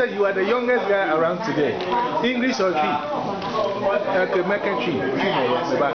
said you are the youngest guy around today. English or Tree? Okay, American